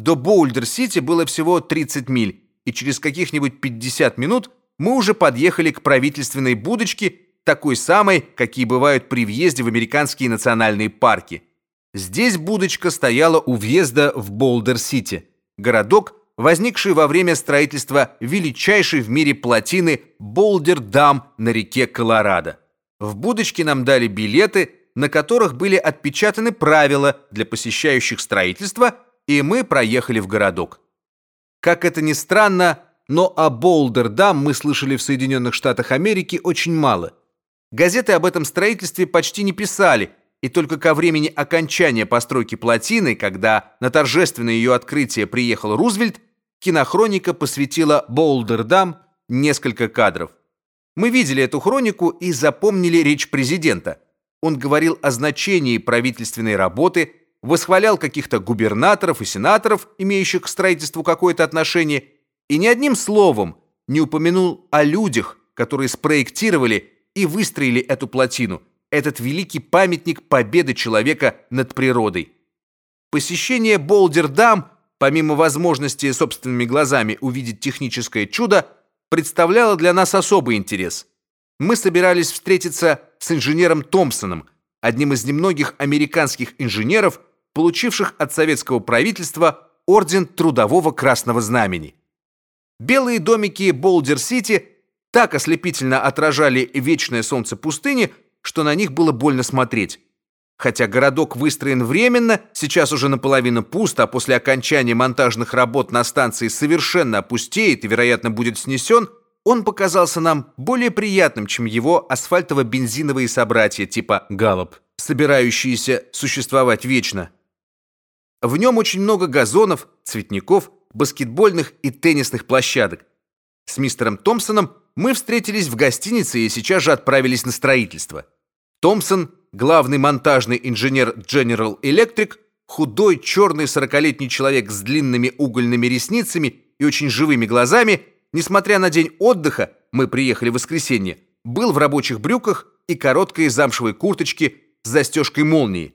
До Боулдер-Сити было всего 30 миль, и через каких-нибудь 50 минут мы уже подъехали к правительственной будочке, такой самой, какие бывают при въезде в американские национальные парки. Здесь будочка стояла у въезда в Боулдер-Сити, городок, возникший во время строительства величайшей в мире плотины Болдер-Дам на реке Колорадо. В будочке нам дали билеты, на которых были отпечатаны правила для посещающих строительство – и мы проехали в городок. Как это ни странно, но о Болдер-Дам мы слышали в Соединенных Штатах Америки очень мало. Газеты об этом строительстве почти не писали, и только ко времени окончания постройки плотины, когда на торжественное ее открытие приехал Рузвельт, кинохроника посвятила Болдер-Дам несколько кадров. Мы видели эту хронику и запомнили речь президента. Он говорил о значении правительственной работы восхвалял каких-то губернаторов и сенаторов, имеющих к строительству какое-то отношение, и ни одним словом не упомянул о людях, которые спроектировали и выстроили эту плотину, этот великий памятник победы человека над природой. Посещение Болдер-Дам, помимо возможности собственными глазами увидеть техническое чудо, представляло для нас особый интерес. Мы собирались встретиться с инженером Томпсоном, одним из немногих американских инженеров, получивших от советского правительства орден Трудового Красного Знамени. Белые домики Болдер-Сити так ослепительно отражали вечное солнце пустыни, что на них было больно смотреть. Хотя городок выстроен временно, сейчас уже наполовину пуст, а после окончания монтажных работ на станции совершенно опустеет и, вероятно, будет снесен, он показался нам более приятным, чем его асфальтово-бензиновые собратья типа Галлоп, собирающиеся существовать вечно. В нем очень много газонов, цветников, баскетбольных и теннисных площадок. С мистером Томпсоном мы встретились в гостинице и сейчас же отправились на строительство. Томпсон, главный монтажный инженер General Electric, худой черный сорокалетний человек с длинными угольными ресницами и очень живыми глазами, несмотря на день отдыха, мы приехали в воскресенье, был в рабочих брюках и короткой замшевой курточке с застежкой молнии.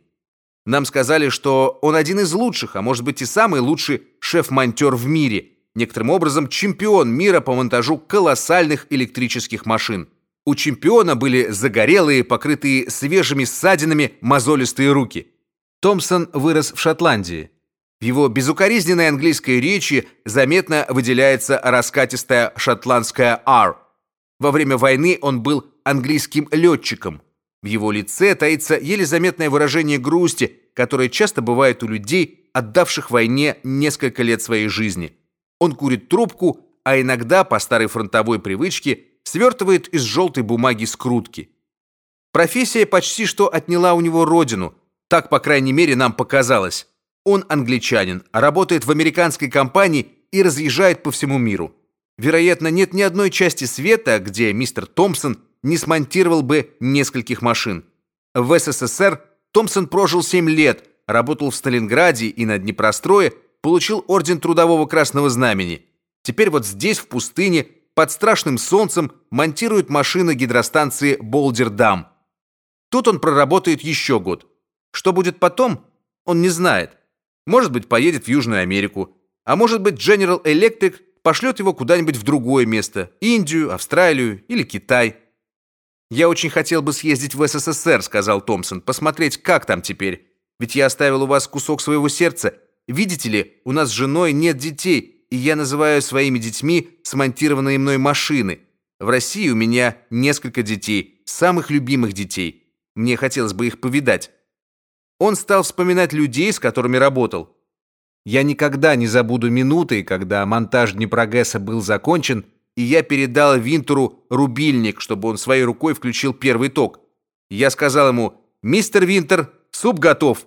Нам сказали, что он один из лучших, а может быть и самый лучший шеф-монтер в мире, некоторым образом чемпион мира по монтажу колоссальных электрических машин. У чемпиона были загорелые, покрытые свежими ссадинами мозолистые руки. Томпсон вырос в Шотландии. В его безукоризненной английской речи заметно выделяется раскатистая шотландская R. Во время войны он был английским летчиком. В его лице таится еле заметное выражение грусти, которое часто бывает у людей, отдавших войне несколько лет своей жизни. Он курит трубку, а иногда по старой фронтовой привычке свертывает из желтой бумаги скрутки. Профессия почти что отняла у него родину, так по крайней мере нам показалось. Он англичанин, работает в американской компании и разъезжает по всему миру. Вероятно, нет ни одной части света, где мистер Томпсон не смонтировал бы нескольких машин. В СССР Томпсон прожил 7 лет, работал в Сталинграде и на Днепрострое, получил орден Трудового Красного Знамени. Теперь вот здесь, в пустыне, под страшным солнцем, монтирует машины гидростанции Болдер-Дам. Тут он проработает еще год. Что будет потом, он не знает. Может быть, поедет в Южную Америку, а может быть, General Electric пошлет его куда-нибудь в другое место: Индию, Австралию или Китай. Я очень хотел бы съездить в СССР, сказал Томпсон, посмотреть, как там теперь. Ведь я оставил у вас кусок своего сердца. Видите ли, у нас с женой нет детей, и я называю своими детьми смонтированные мной машины. В России у меня несколько детей, самых любимых детей. Мне хотелось бы их повидать. Он стал вспоминать людей, с которыми работал. Я никогда не забуду минуты, когда монтаж Днепрогэса был закончен, и я передал Винтеру рубильник, чтобы он своей рукой включил первый ток. Я сказал ему: "Мистер Винтер, суп готов.